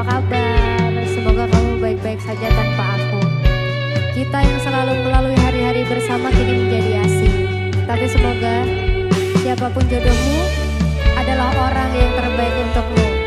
apa kabar? Semoga kamu baik-baik saja tanpa aku. Kita yang selalu melalui hari-hari bersama kini menjadi asing. Tapi semoga siapa pun jodohmu adalah orang yang terbaik untukmu.